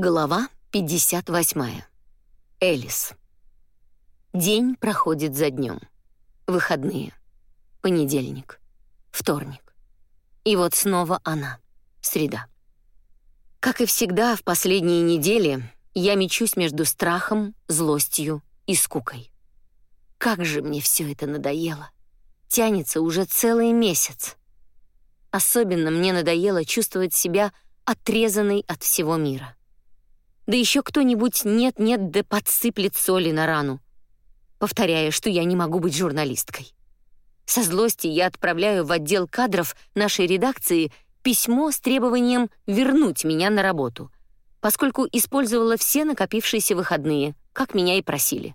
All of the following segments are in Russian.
Глава 58. Элис. День проходит за днем. Выходные. Понедельник. Вторник. И вот снова она. Среда. Как и всегда, в последние недели я мечусь между страхом, злостью и скукой. Как же мне все это надоело. Тянется уже целый месяц. Особенно мне надоело чувствовать себя отрезанной от всего мира. Да еще кто-нибудь нет-нет да подсыплет соли на рану, повторяя, что я не могу быть журналисткой. Со злости я отправляю в отдел кадров нашей редакции письмо с требованием вернуть меня на работу, поскольку использовала все накопившиеся выходные, как меня и просили.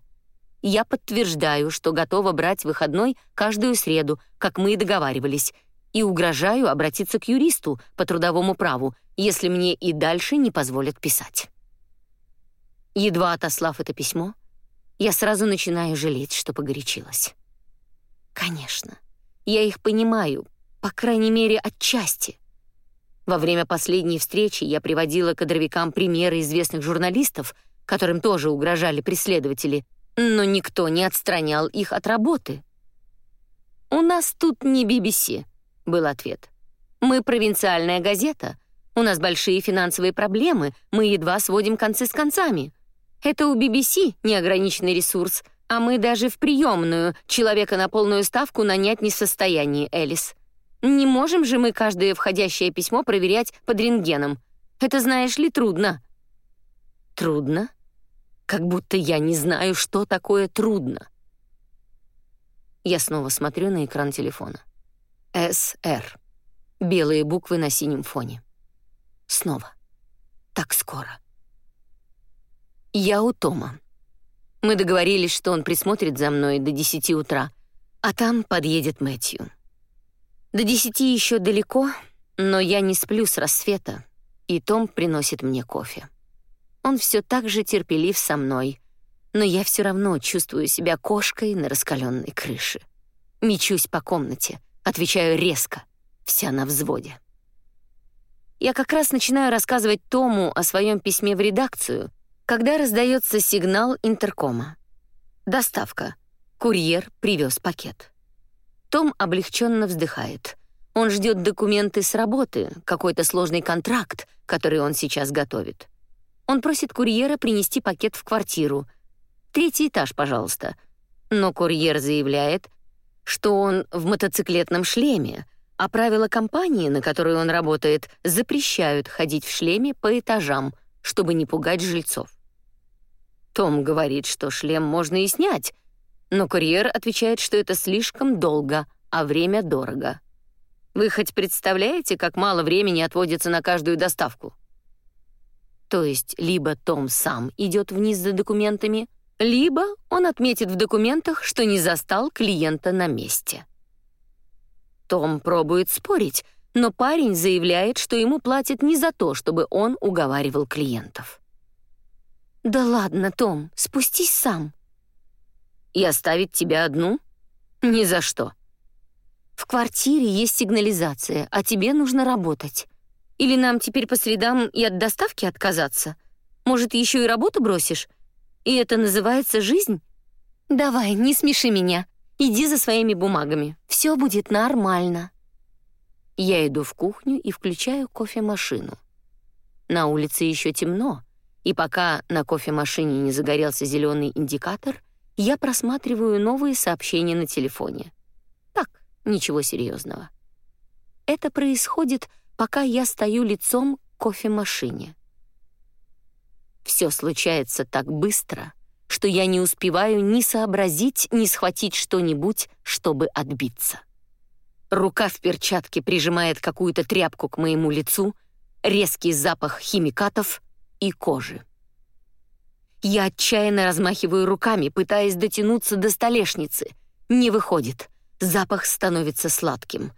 Я подтверждаю, что готова брать выходной каждую среду, как мы и договаривались, и угрожаю обратиться к юристу по трудовому праву, если мне и дальше не позволят писать. Едва отослав это письмо, я сразу начинаю жалеть, что погорячилась. Конечно, я их понимаю, по крайней мере, отчасти. Во время последней встречи я приводила кадровикам примеры известных журналистов, которым тоже угрожали преследователи, но никто не отстранял их от работы. «У нас тут не BBC», — был ответ. «Мы провинциальная газета. У нас большие финансовые проблемы, мы едва сводим концы с концами. Это у BBC неограниченный ресурс, а мы даже в приемную человека на полную ставку нанять не в состоянии, Элис. Не можем же мы каждое входящее письмо проверять под рентгеном. Это, знаешь ли, трудно. Трудно? Как будто я не знаю, что такое трудно. Я снова смотрю на экран телефона. СР. Белые буквы на синем фоне. Снова. Так скоро. Я у Тома. Мы договорились, что он присмотрит за мной до 10 утра, а там подъедет Мэтью. До 10 еще далеко, но я не сплю с рассвета, и Том приносит мне кофе. Он все так же терпелив со мной, но я все равно чувствую себя кошкой на раскаленной крыше. Мечусь по комнате, отвечаю резко, вся на взводе. Я как раз начинаю рассказывать Тому о своем письме в редакцию — когда раздается сигнал интеркома. Доставка. Курьер привез пакет. Том облегченно вздыхает. Он ждет документы с работы, какой-то сложный контракт, который он сейчас готовит. Он просит курьера принести пакет в квартиру. Третий этаж, пожалуйста. Но курьер заявляет, что он в мотоциклетном шлеме, а правила компании, на которой он работает, запрещают ходить в шлеме по этажам — чтобы не пугать жильцов. Том говорит, что шлем можно и снять, но курьер отвечает, что это слишком долго, а время дорого. Вы хоть представляете, как мало времени отводится на каждую доставку? То есть либо Том сам идет вниз за документами, либо он отметит в документах, что не застал клиента на месте. Том пробует спорить, но парень заявляет, что ему платят не за то, чтобы он уговаривал клиентов. «Да ладно, Том, спустись сам». «И оставить тебя одну? Ни за что». «В квартире есть сигнализация, а тебе нужно работать. Или нам теперь по средам и от доставки отказаться? Может, еще и работу бросишь? И это называется жизнь? Давай, не смеши меня. Иди за своими бумагами. Все будет нормально». Я иду в кухню и включаю кофемашину. На улице еще темно, и пока на кофемашине не загорелся зеленый индикатор, я просматриваю новые сообщения на телефоне. Так, ничего серьезного. Это происходит, пока я стою лицом к кофемашине. Все случается так быстро, что я не успеваю ни сообразить, ни схватить что-нибудь, чтобы отбиться. Рука в перчатке прижимает какую-то тряпку к моему лицу, резкий запах химикатов и кожи. Я отчаянно размахиваю руками, пытаясь дотянуться до столешницы. Не выходит. Запах становится сладким.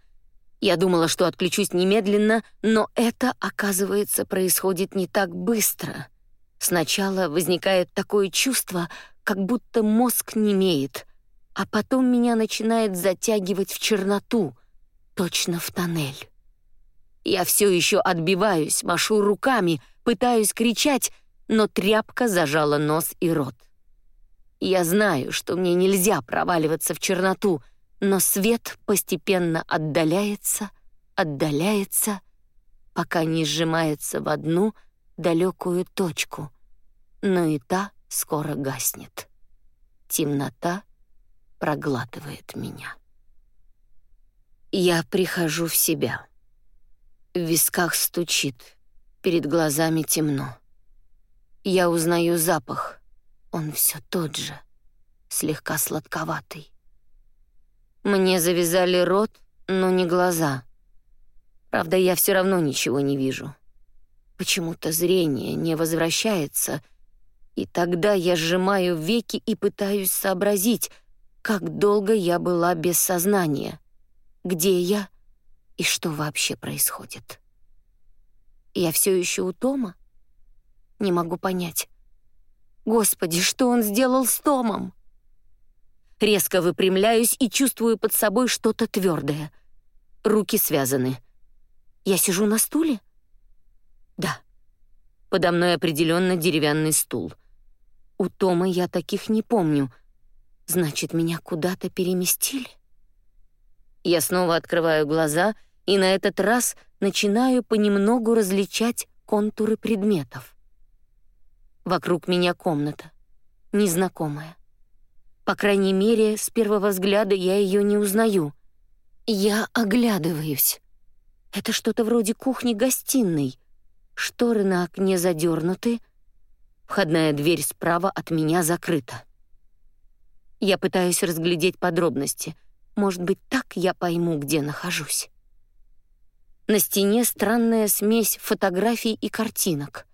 Я думала, что отключусь немедленно, но это, оказывается, происходит не так быстро. Сначала возникает такое чувство, как будто мозг немеет, а потом меня начинает затягивать в черноту — точно в тоннель. Я все еще отбиваюсь, машу руками, пытаюсь кричать, но тряпка зажала нос и рот. Я знаю, что мне нельзя проваливаться в черноту, но свет постепенно отдаляется, отдаляется, пока не сжимается в одну далекую точку, но и та скоро гаснет. Темнота проглатывает меня. Я прихожу в себя. В висках стучит, перед глазами темно. Я узнаю запах. Он все тот же, слегка сладковатый. Мне завязали рот, но не глаза. Правда, я все равно ничего не вижу. Почему-то зрение не возвращается, и тогда я сжимаю веки и пытаюсь сообразить, как долго я была без сознания, где я и что вообще происходит. Я все еще у Тома? Не могу понять. Господи, что он сделал с Томом? Резко выпрямляюсь и чувствую под собой что-то твердое. Руки связаны. Я сижу на стуле? Да. Подо мной определенно деревянный стул. У Тома я таких не помню. Значит, меня куда-то переместили? Я снова открываю глаза и на этот раз начинаю понемногу различать контуры предметов. Вокруг меня комната, незнакомая. По крайней мере, с первого взгляда я ее не узнаю. Я оглядываюсь. Это что-то вроде кухни-гостиной. Шторы на окне задернуты, входная дверь справа от меня закрыта. Я пытаюсь разглядеть подробности. Может быть, так я пойму, где нахожусь. На стене странная смесь фотографий и картинок.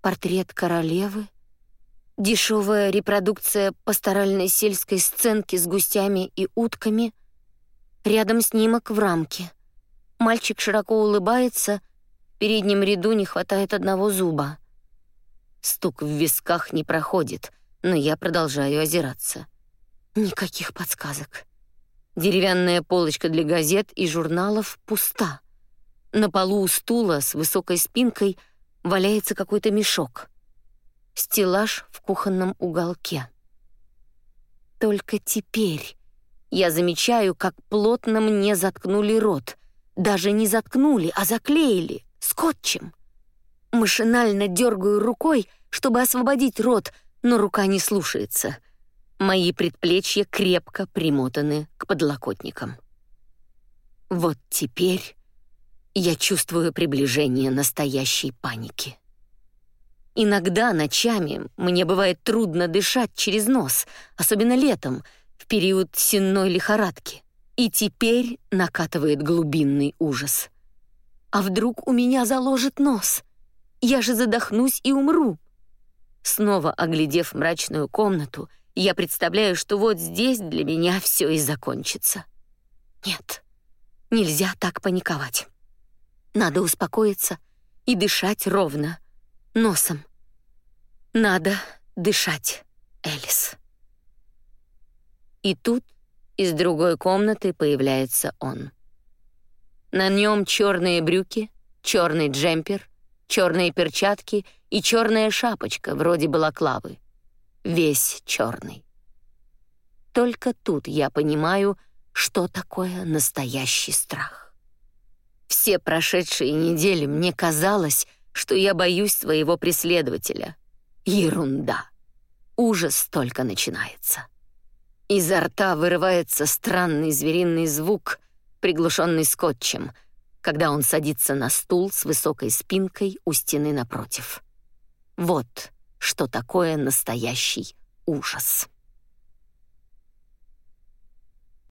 Портрет королевы, дешевая репродукция пасторальной сельской сценки с густями и утками, рядом снимок в рамке. Мальчик широко улыбается, в переднем ряду не хватает одного зуба. Стук в висках не проходит, но я продолжаю озираться. Никаких подсказок. Деревянная полочка для газет и журналов пуста. На полу у стула с высокой спинкой валяется какой-то мешок. Стеллаж в кухонном уголке. Только теперь я замечаю, как плотно мне заткнули рот. Даже не заткнули, а заклеили скотчем. Машинально дергаю рукой, чтобы освободить рот, но рука не слушается — Мои предплечья крепко примотаны к подлокотникам. Вот теперь я чувствую приближение настоящей паники. Иногда ночами мне бывает трудно дышать через нос, особенно летом, в период сенной лихорадки. И теперь накатывает глубинный ужас. А вдруг у меня заложит нос? Я же задохнусь и умру. Снова оглядев мрачную комнату, я представляю, что вот здесь для меня все и закончится. Нет, нельзя так паниковать. Надо успокоиться и дышать ровно, носом. Надо дышать, Элис. И тут из другой комнаты появляется он. На нем черные брюки, черный джемпер, черные перчатки и черная шапочка вроде балаклавы весь черный. Только тут я понимаю, что такое настоящий страх. Все прошедшие недели мне казалось, что я боюсь своего преследователя. Ерунда. Ужас только начинается. Изо рта вырывается странный звериный звук, приглушенный скотчем, когда он садится на стул с высокой спинкой у стены напротив. Вот что такое настоящий ужас.